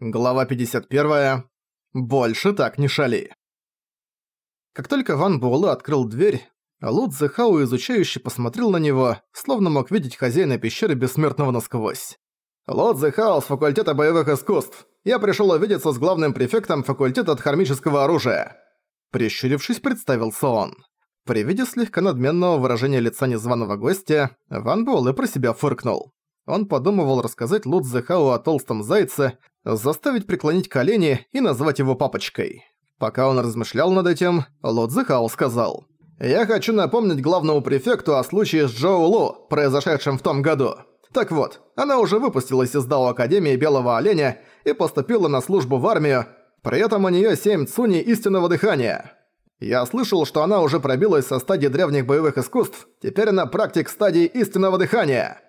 Глава 51. Больше так не шали. Как только Ван Буэлэ открыл дверь, Лу Цзэхао изучающе посмотрел на него, словно мог видеть хозяина пещеры бессмертного насквозь. «Лу Цзэхао с факультета боевых искусств. Я пришёл увидеться с главным префектом факультета от оружия». Прищурившись, представился он. При виде слегка надменного выражения лица незваного гостя, Ван Буэлэ про себя фыркнул. Он подумывал рассказать Лудзе Хау о толстом зайце, заставить преклонить колени и назвать его папочкой. Пока он размышлял над этим, Лудзе Хау сказал. «Я хочу напомнить главному префекту о случае с Джоу Лу, произошедшем в том году. Так вот, она уже выпустилась из Дао Академии Белого Оленя и поступила на службу в армию, при этом у неё семь цуни истинного дыхания». Я слышал, что она уже пробилась со стадии древних боевых искусств, теперь она практик стадии истинного дыхания.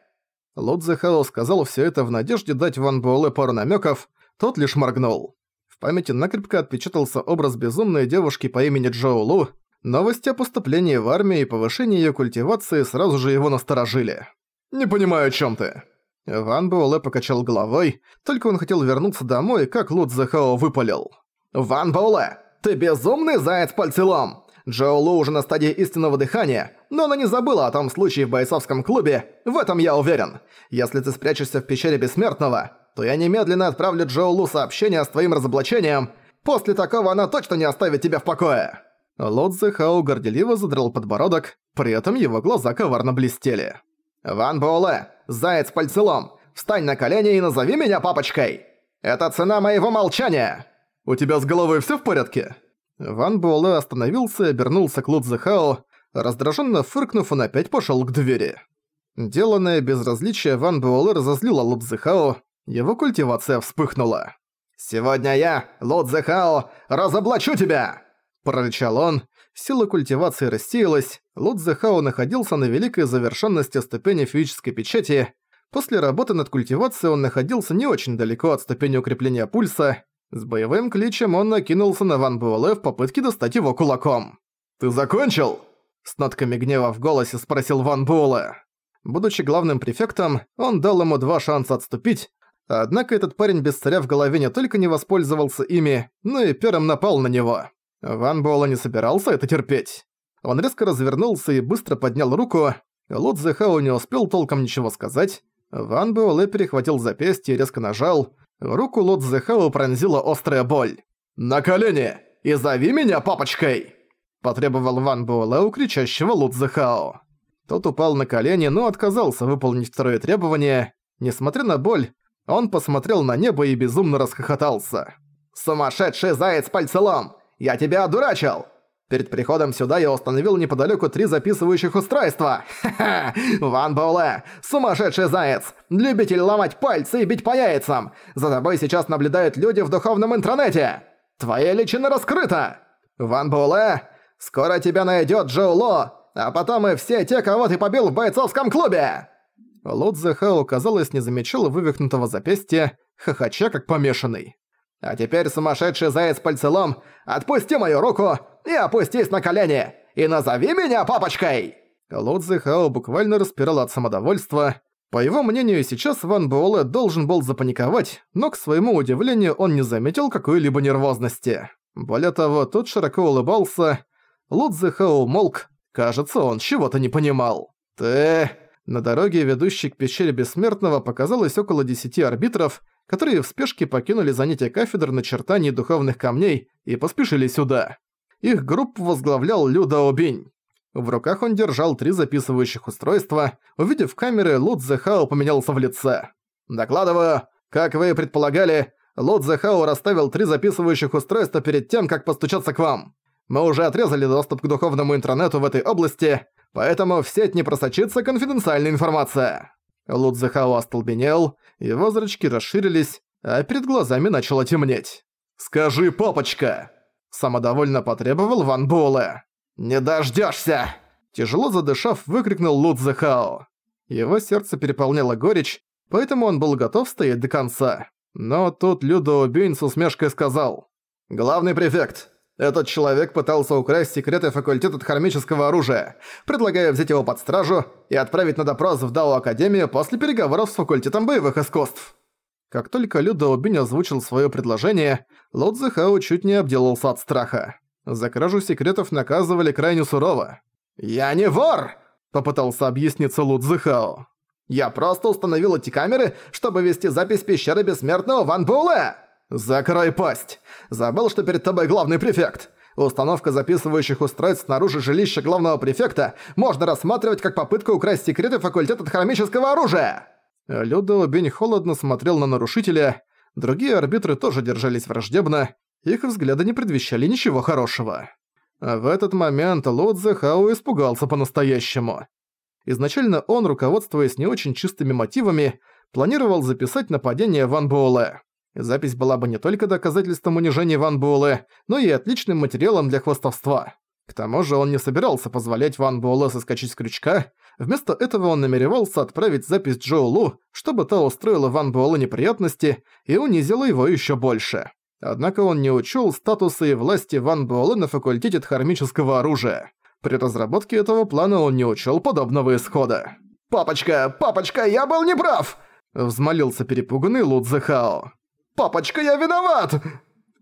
Лудзе Хэлл сказал все это в надежде дать Ван Буэлэ пару намеков, тот лишь моргнул. В памяти накрепко отпечатался образ безумной девушки по имени Джоу Лу. Новости о поступлении в армию и повышении ее культивации сразу же его насторожили. «Не понимаю, о чем ты». Ван Буэлэ покачал головой, только он хотел вернуться домой, как Лудзе Хао выпалил. «Ван Буэлэ, ты безумный заяц пальцелом! Джоулу уже на стадии истинного дыхания, но она не забыла о том случае в бойцовском клубе, в этом я уверен. Если ты спрячешься в пещере Бессмертного, то я немедленно отправлю Джоулу сообщение с твоим разоблачением. После такого она точно не оставит тебя в покое». Лодзе Хао горделиво задрал подбородок, при этом его глаза коварно блестели. «Ван Боле, заяц пальцелом, встань на колени и назови меня папочкой! Это цена моего молчания!» «У тебя с головой всё в порядке?» Ван Буэлэ остановился и обернулся к Лудзехао. Раздраженно фыркнув, он опять пошел к двери. Деланное безразличие Ван Буэлэ разозлило Лудзехао. Его культивация вспыхнула. «Сегодня я, Лудзехао, разоблачу тебя!» Прорычал он. Сила культивации рассеялась. Лудзехао находился на великой завершенности ступени физической печати. После работы над культивацией он находился не очень далеко от ступени укрепления пульса. С боевым кличем он накинулся на Ван Буэлэ в попытке достать его кулаком. «Ты закончил?» С нотками гнева в голосе спросил Ван Буэлэ. Будучи главным префектом, он дал ему два шанса отступить, однако этот парень без царя в голове не только не воспользовался ими, но и первым напал на него. Ван Буэлэ не собирался это терпеть. Он резко развернулся и быстро поднял руку. Лот Зехао не успел толком ничего сказать. Ван Буэлэ перехватил запястье и резко нажал. Руку Лодзехау пронзила острая боль. «На колени! И зови меня папочкой!» Потребовал Ван Буэлэу, кричащего Лудзехао. Тот упал на колени, но отказался выполнить второе требование. Несмотря на боль, он посмотрел на небо и безумно расхохотался. «Сумасшедший заяц пальцелом! Я тебя одурачил! Перед приходом сюда я установил неподалеку три записывающих устройства. Ха-ха! Ван Боле, Сумасшедший заяц! Любитель ломать пальцы и бить по яйцам! За тобой сейчас наблюдают люди в духовном интернете! Твоя личина раскрыта! Ван Боле. Скоро тебя найдет Джоу Ло, а потом и все те, кого ты побил в бойцовском клубе!» Лудзе Хэу, казалось, не замечал вывихнутого запястья, хохоча как помешанный. «А теперь, сумасшедший заяц пальцелом, отпусти мою руку и опустись на колени! И назови меня папочкой!» Лодзе Хао буквально распирал от самодовольства. По его мнению, сейчас Ван Буэлэ должен был запаниковать, но, к своему удивлению, он не заметил какой-либо нервозности. Более того, тот широко улыбался. Лодзе Хао молк. Кажется, он чего-то не понимал. «Ты...» На дороге, ведущей к пещере Бессмертного, показалось около десяти арбитров, которые в спешке покинули занятие кафедр на чертании духовных камней и поспешили сюда. Их группу возглавлял Лю Даобинь. В руках он держал три записывающих устройства. Увидев камеры, Лу Цзэхао поменялся в лице. «Докладываю, как вы и предполагали, Лу Цзэхао расставил три записывающих устройства перед тем, как постучаться к вам. Мы уже отрезали доступ к духовному интернету в этой области, поэтому в сеть не просочится конфиденциальная информация». Лу Цзэхао остолбенел, его зрачки расширились, а перед глазами начало темнеть. «Скажи, папочка!» Самодовольно потребовал Ван Буэлэ. «Не дождёшься!» Тяжело задышав, выкрикнул Лудзе Хао. Его сердце переполняло горечь, поэтому он был готов стоять до конца. Но тут Людо Бюйн с усмешкой сказал. «Главный префект, этот человек пытался украсть секреты факультета хромического оружия, предлагая взять его под стражу и отправить на допрос в Дао Академию после переговоров с факультетом боевых искусств. Как только Лю Даобинь озвучил свое предложение, Ло Цзэхао чуть не обделался от страха. За кражу секретов наказывали крайне сурово. «Я не вор!» – попытался объясниться Лу Цзэхао. «Я просто установил эти камеры, чтобы вести запись пещеры бессмертного Ван Буэлэ!» «Закрой пасть! Забыл, что перед тобой главный префект!» Установка записывающих устройств снаружи жилища главного префекта можно рассматривать как попытку украсть секреты факультета хромического оружия. Людо Бень холодно смотрел на нарушителя, другие арбитры тоже держались враждебно, их взгляды не предвещали ничего хорошего. А в этот момент Лодзе Хао испугался по-настоящему. Изначально он, руководствуясь не очень чистыми мотивами, планировал записать нападение Ван Буэлэ. Запись была бы не только доказательством унижения Ван Буэлэ, но и отличным материалом для хвастовства. К тому же он не собирался позволять Ван Буэлэ соскочить с крючка, Вместо этого он намеревался отправить запись Джоу Лу, чтобы та устроила Ван Буэллу неприятности и унизила его еще больше. Однако он не учел статуса и власти Ван Буэллы на факультете дхармического оружия. При разработке этого плана он не учел подобного исхода. «Папочка, папочка, я был неправ!» Взмолился перепуганный Лу Хао. «Папочка, я виноват!»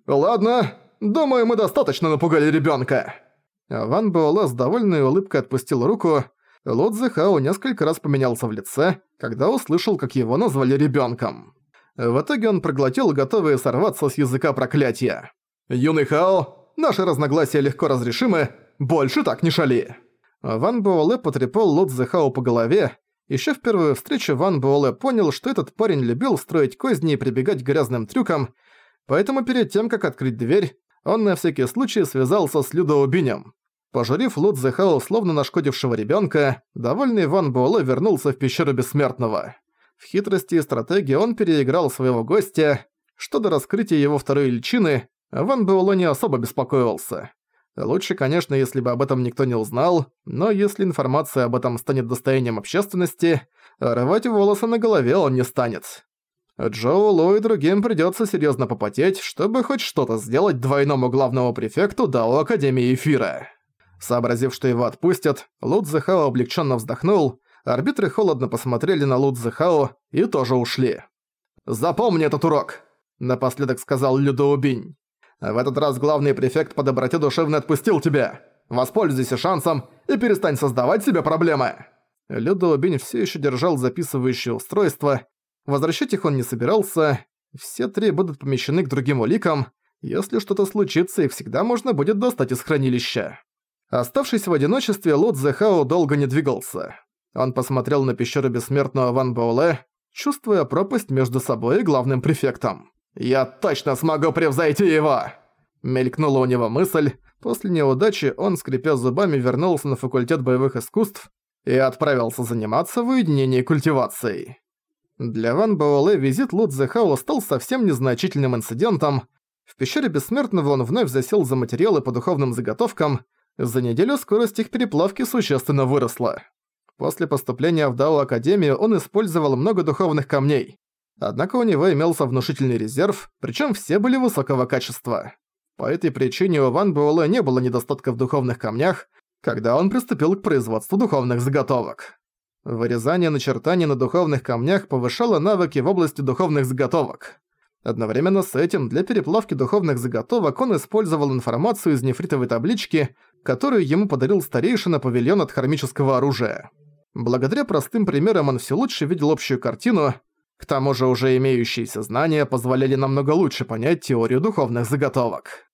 «Ладно, думаю, мы достаточно напугали ребенка. Ван Буэлла с довольной улыбкой отпустил руку, Лодзе Хао несколько раз поменялся в лице, когда услышал, как его назвали ребенком. В итоге он проглотил, готовые сорваться с языка проклятия. «Юный Хао, наши разногласия легко разрешимы, больше так не шали!» Ван Буэлэ потрепал Лодзе Хао по голове. Еще в первую встречу Ван Буэлэ понял, что этот парень любил строить козни и прибегать к грязным трюкам, поэтому перед тем, как открыть дверь, он на всякий случай связался с Людоубинем. Пожурив Лут Зехао, словно нашкодившего ребенка, довольный Ван Буэлэ вернулся в пещеру Бессмертного. В хитрости и стратегии он переиграл своего гостя, что до раскрытия его второй личины Ван Буэлэ не особо беспокоился. Лучше, конечно, если бы об этом никто не узнал, но если информация об этом станет достоянием общественности, рвать волосы на голове он не станет. Джоулу и другим придется серьезно попотеть, чтобы хоть что-то сделать двойному главному префекту Дао Академии Эфира. Сообразив, что его отпустят, Лудзе Хао облегченно вздохнул, арбитры холодно посмотрели на Лудзе Хао и тоже ушли. «Запомни этот урок!» – напоследок сказал Людоубинь. «В этот раз главный префект по доброте душевно отпустил тебя. Воспользуйся шансом и перестань создавать себе проблемы!» Людоубинь все еще держал записывающее устройство. Возвращать их он не собирался. Все три будут помещены к другим уликам. Если что-то случится, их всегда можно будет достать из хранилища. Оставшись в одиночестве, Лут Зехао долго не двигался. Он посмотрел на пещеру бессмертного Ван Боуле, чувствуя пропасть между собой и главным префектом. «Я точно смогу превзойти его!» Мелькнула у него мысль. После неудачи он, скрипя зубами, вернулся на факультет боевых искусств и отправился заниматься в уединении культивацией. Для Ван Боуле визит Лут Зехао стал совсем незначительным инцидентом. В пещере Бессмертного он вновь засел за материалы по духовным заготовкам – за неделю скорость их переплавки существенно выросла. После поступления в Дао Академию он использовал много духовных камней. Однако у него имелся внушительный резерв, причем все были высокого качества. По этой причине у Ван Буэлэ не было недостатка в духовных камнях, когда он приступил к производству духовных заготовок. Вырезание начертаний на духовных камнях повышало навыки в области духовных заготовок. Одновременно с этим для переплавки духовных заготовок он использовал информацию из нефритовой таблички, которую ему подарил старейшина павильон от хромического оружия. Благодаря простым примерам он все лучше видел общую картину, к тому же уже имеющиеся знания позволяли намного лучше понять теорию духовных заготовок.